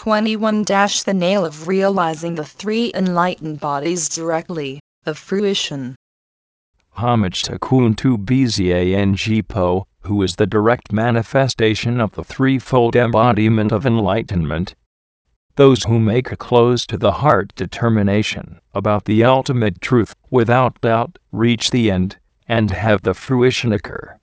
21 The nail of realizing the three enlightened bodies directly, the fruition. Homage to Kuntu Bzang who is the direct manifestation of the threefold embodiment of enlightenment. Those who make a close to the heart determination about the ultimate truth without doubt reach the end and have the fruition occur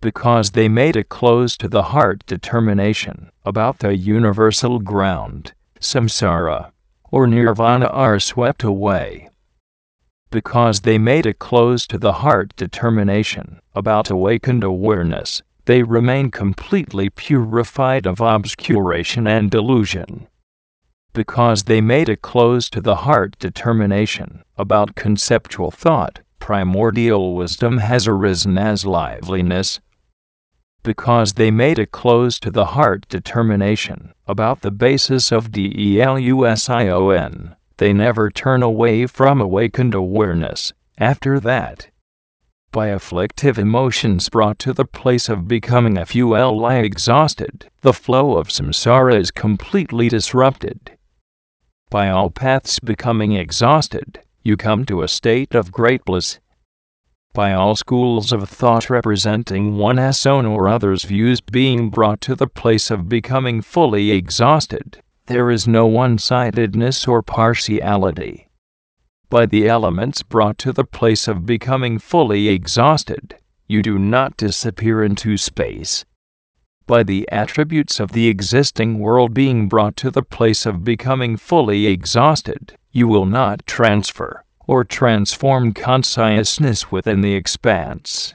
because they made a close to the heart determination about the universal ground, samsara, or nirvana are swept away. Because they made a close to the heart determination about awakened awareness, they remain completely purified of obscuration and delusion. Because they made a close to the heart determination about conceptual thought, primordial wisdom has arisen as liveliness, because they made a close to the heart determination about the basis of DELUSION. They never turn away from awakened awareness after that. By afflictive emotions brought to the place of becoming a FULI exhausted, the flow of samsara is completely disrupted. By all paths becoming exhausted, you come to a state of great bliss by all schools of thought representing one's own or others' views being brought to the place of becoming fully exhausted, there is no one sidedness or partiality. By the elements brought to the place of becoming fully exhausted, you do not disappear into space. By the attributes of the existing world being brought to the place of becoming fully exhausted, you will not transfer or transform consciousness within the expanse.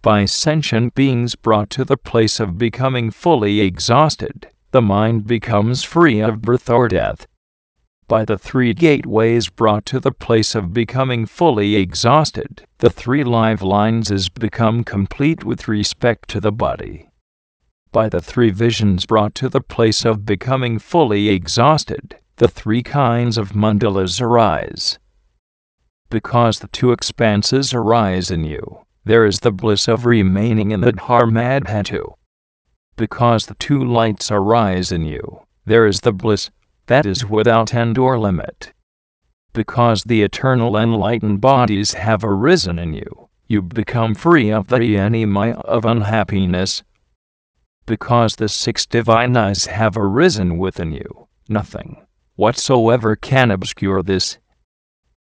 By sentient beings brought to the place of becoming fully exhausted, the mind becomes free of birth or death. By the three gateways brought to the place of becoming fully exhausted, the three live lines is become complete with respect to the body. By the three visions brought to the place of becoming fully exhausted, the three kinds of mandalas arise because the two expanses arise in you, there is the bliss of remaining in the Dharmadhatu. Because the two lights arise in you, there is the bliss that is without end or limit. Because the eternal enlightened bodies have arisen in you, you become free of the enemy of unhappiness. Because the six divine eyes have arisen within you, nothing whatsoever can obscure this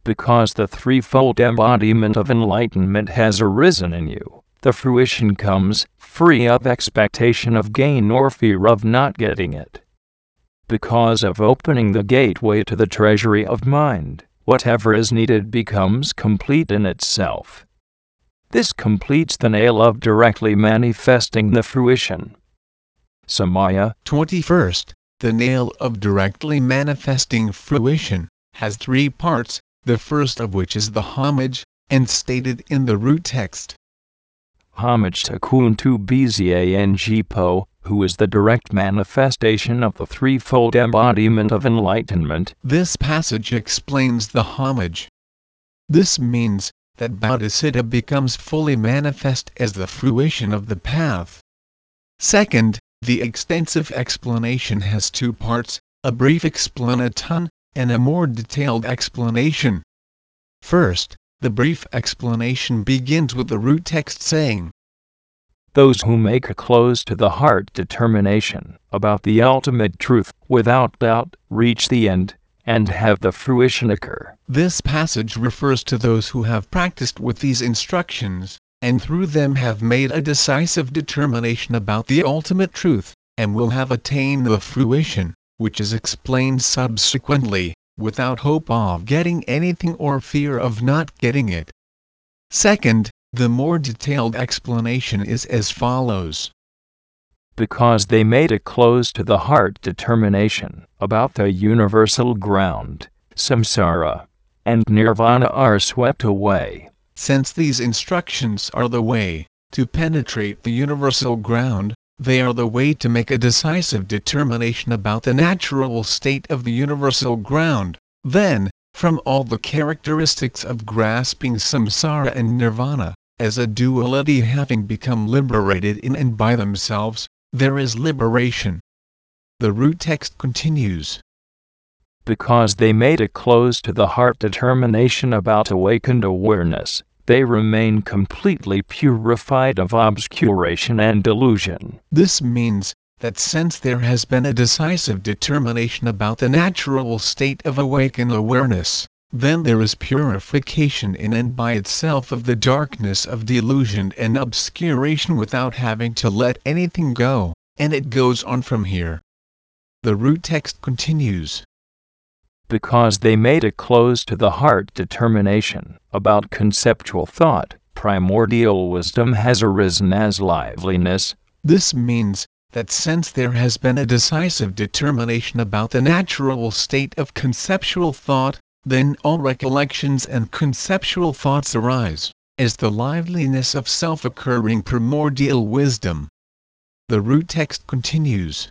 because the threefold embodiment of enlightenment has arisen in you. The fruition comes free of expectation of gain or fear of not getting it. Because of opening the gateway to the treasury of mind, whatever is needed becomes complete in itself. This completes the nail of directly manifesting the fruition. Samaya 21st. The nail of directly manifesting fruition has three parts the first of which is the homage, and stated in the root text. Homage to Kuntu Bzang who is the direct manifestation of the threefold embodiment of enlightenment. This passage explains the homage. This means that Bodhicitta becomes fully manifest as the fruition of the path. Second, the extensive explanation has two parts, a brief explanaton and a more detailed explanation. First, the brief explanation begins with the root text saying, Those who make a close to the heart determination about the ultimate truth without doubt reach the end and have the fruition occur. This passage refers to those who have practiced with these instructions, and through them have made a decisive determination about the ultimate truth, and will have attained the fruition which is explained subsequently, without hope of getting anything or fear of not getting it. Second, the more detailed explanation is as follows. Because they made a close to the heart determination about the universal ground, samsara, and nirvana are swept away. Since these instructions are the way to penetrate the universal ground, they are the way to make a decisive determination about the natural state of the universal ground. Then, from all the characteristics of grasping samsara and nirvana, as a duality having become liberated in and by themselves, there is liberation. The root text continues. Because they made a close to the heart determination about awakened awareness, they remain completely purified of obscuration and delusion. This means that since there has been a decisive determination about the natural state of awakened awareness, then there is purification in and by itself of the darkness of delusion and obscuration without having to let anything go, and it goes on from here. The root text continues because they made a close to the heart determination about conceptual thought, primordial wisdom has arisen as liveliness. This means that since there has been a decisive determination about the natural state of conceptual thought, then all recollections and conceptual thoughts arise, as the liveliness of self occurring primordial wisdom. The root text continues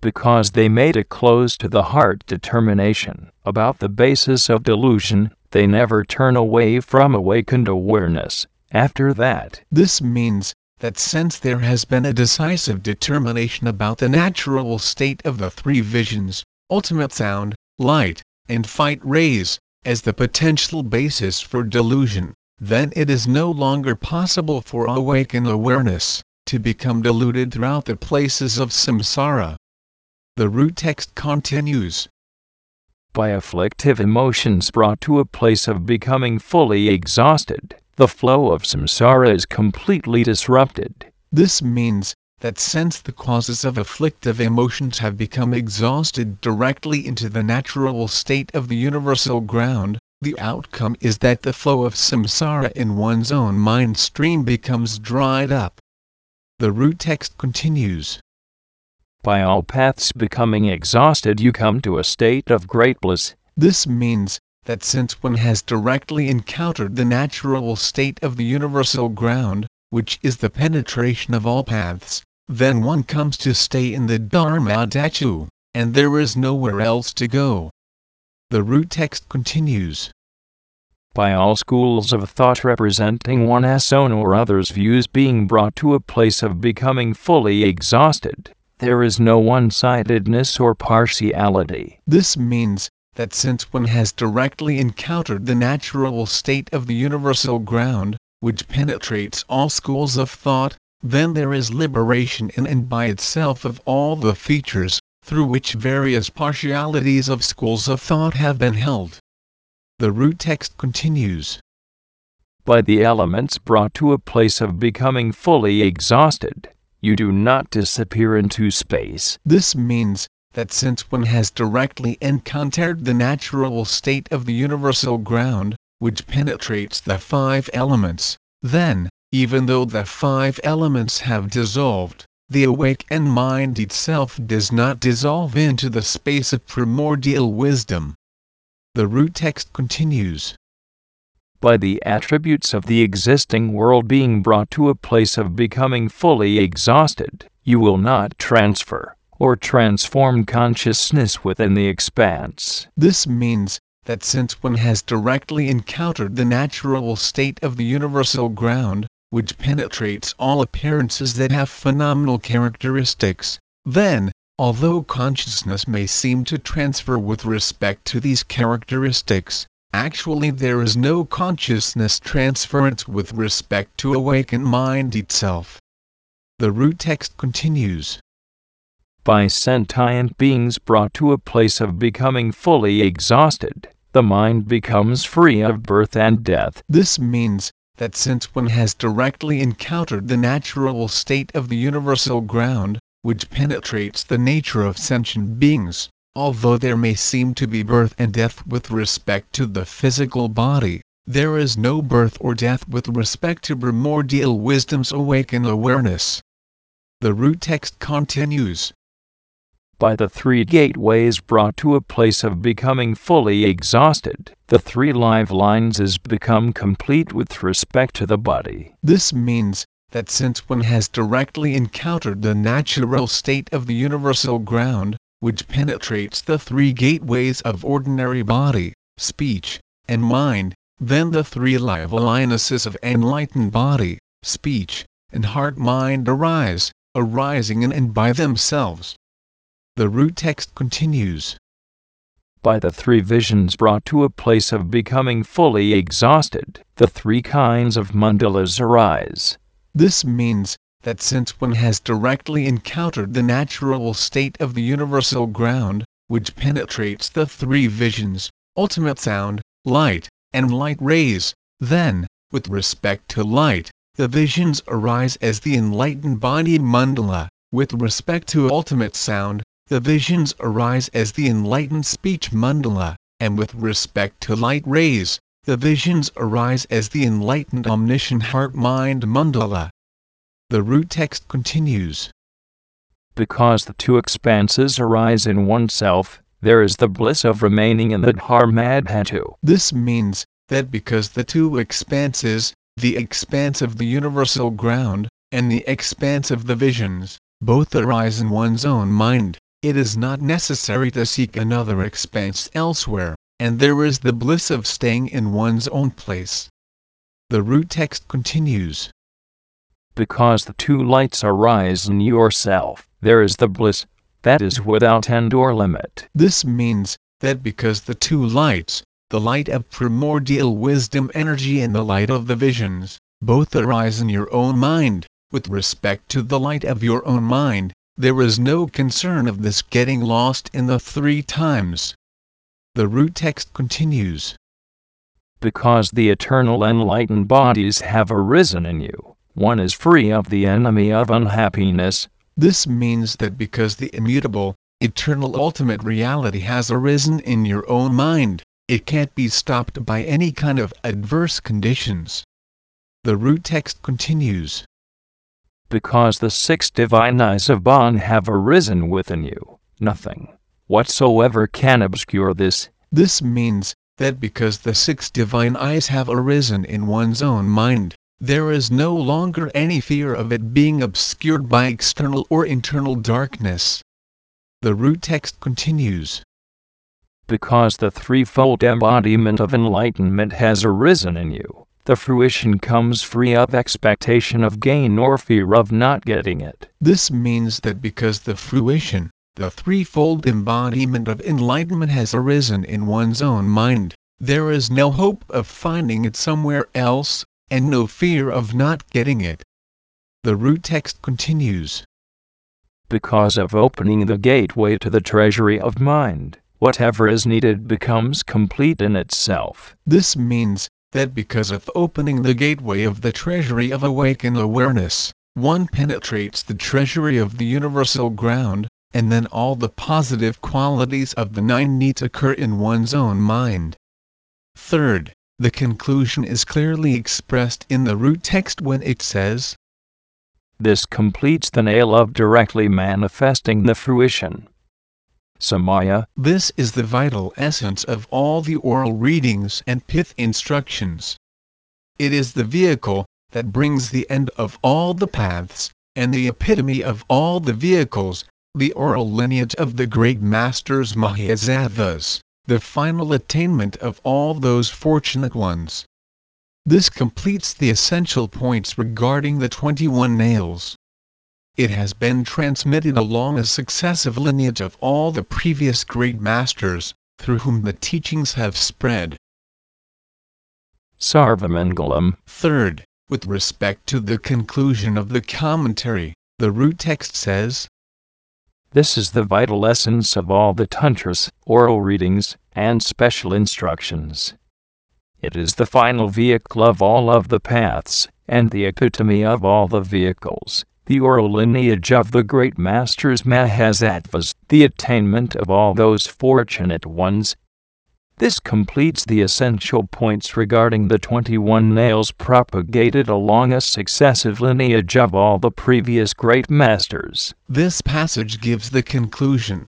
because they made a close to the heart determination about the basis of delusion, they never turn away from awakened awareness. After that, this means that since there has been a decisive determination about the natural state of the three visions, ultimate sound, light, and fight rays, as the potential basis for delusion, then it is no longer possible for awakened awareness to become deluded throughout the places of samsara. The root text continues. By afflictive emotions brought to a place of becoming fully exhausted, the flow of samsara is completely disrupted. This means that since the causes of afflictive emotions have become exhausted directly into the natural state of the universal ground, the outcome is that the flow of samsara in one's own mind stream becomes dried up. The root text continues by all paths becoming exhausted, you come to a state of great bliss. This means that since one has directly encountered the natural state of the universal ground, which is the penetration of all paths, then one comes to stay in the Dharma Dhatu, and there is nowhere else to go. The root text continues. By all schools of thought representing one's own or others' views being brought to a place of becoming fully exhausted, there is no one-sidedness or partiality. This means that since one has directly encountered the natural state of the universal ground, which penetrates all schools of thought, then there is liberation in and by itself of all the features, through which various partialities of schools of thought have been held. The root text continues. By the elements brought to a place of becoming fully exhausted, you do not disappear into space. This means that since one has directly encountered the natural state of the universal ground, which penetrates the five elements, then, even though the five elements have dissolved, the awakened mind itself does not dissolve into the space of primordial wisdom. The root text continues by the attributes of the existing world being brought to a place of becoming fully exhausted, you will not transfer or transform consciousness within the expanse. This means that since one has directly encountered the natural state of the universal ground, which penetrates all appearances that have phenomenal characteristics, then, although consciousness may seem to transfer with respect to these characteristics, Actually there is no consciousness transference with respect to awakened mind itself. The root text continues. By sentient beings brought to a place of becoming fully exhausted, the mind becomes free of birth and death. This means that since one has directly encountered the natural state of the universal ground, which penetrates the nature of sentient beings, although there may seem to be birth and death with respect to the physical body, there is no birth or death with respect to primordial wisdom's awakened awareness. The root text continues. By the three gateways brought to a place of becoming fully exhausted, the three live lines is become complete with respect to the body. This means that since one has directly encountered the natural state of the universal ground, which penetrates the three gateways of ordinary body, speech, and mind, then the three live of enlightened body, speech, and heart mind arise, arising in and by themselves. The root text continues. By the three visions brought to a place of becoming fully exhausted, the three kinds of mandalas arise. This means that since one has directly encountered the natural state of the universal ground, which penetrates the three visions, ultimate sound, light, and light rays, then, with respect to light, the visions arise as the enlightened body mandala, with respect to ultimate sound, the visions arise as the enlightened speech mandala, and with respect to light rays, the visions arise as the enlightened omniscient heart mind mandala. The root text continues. Because the two expanses arise in oneself, there is the bliss of remaining in the Dharmadhatu. This means that because the two expanses, the expanse of the universal ground, and the expanse of the visions, both arise in one's own mind, it is not necessary to seek another expanse elsewhere, and there is the bliss of staying in one's own place. The root text continues. Because the two lights arise in yourself, there is the bliss that is without end or limit. This means that because the two lights, the light of primordial wisdom energy and the light of the visions, both arise in your own mind, with respect to the light of your own mind, there is no concern of this getting lost in the three times. The root text continues. Because the eternal enlightened bodies have arisen in you, one is free of the enemy of unhappiness. This means that because the immutable, eternal ultimate reality has arisen in your own mind, it can't be stopped by any kind of adverse conditions. The root text continues because the six divine eyes of Bon have arisen within you. Nothing whatsoever can obscure this. This means that because the six divine eyes have arisen in one's own mind, there is no longer any fear of it being obscured by external or internal darkness. The root text continues. Because the threefold embodiment of enlightenment has arisen in you, the fruition comes free of expectation of gain or fear of not getting it. This means that because the fruition, the threefold embodiment of enlightenment has arisen in one's own mind, there is no hope of finding it somewhere else, and no fear of not getting it. The root text continues. Because of opening the gateway to the treasury of mind, whatever is needed becomes complete in itself. This means that because of opening the gateway of the treasury of awakened awareness, one penetrates the treasury of the universal ground, and then all the positive qualities of the nine needs occur in one's own mind. Third, the conclusion is clearly expressed in the root text when it says, This completes the nail of directly manifesting the fruition. Samaya. This is the vital essence of all the oral readings and pith instructions. It is the vehicle that brings the end of all the paths, and the epitome of all the vehicles, the oral lineage of the great masters Mahasattvas, the final attainment of all those fortunate ones. This completes the essential points regarding the 21 nails it has been transmitted along a successive lineage of all the previous great masters, through whom the teachings have spread. Sarvamangalam. Third, with respect to the conclusion of the commentary, the root text says, This is the vital essence of all the tantras, oral readings, and special instructions. It is the final vehicle of all of the paths, and the epitome of all the vehicles the oral lineage of the great masters Mahasattvas, the attainment of all those fortunate ones. This completes the essential points regarding the 21 nails propagated along a successive lineage of all the previous great masters. This passage gives the conclusion.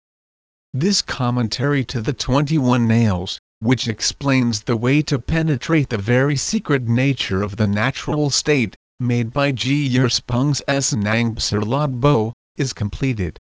This commentary to the 21 nails, which explains the way to penetrate the very secret nature of the natural state, made by G. Yerspung's S. Nangpser Lodbo, is completed.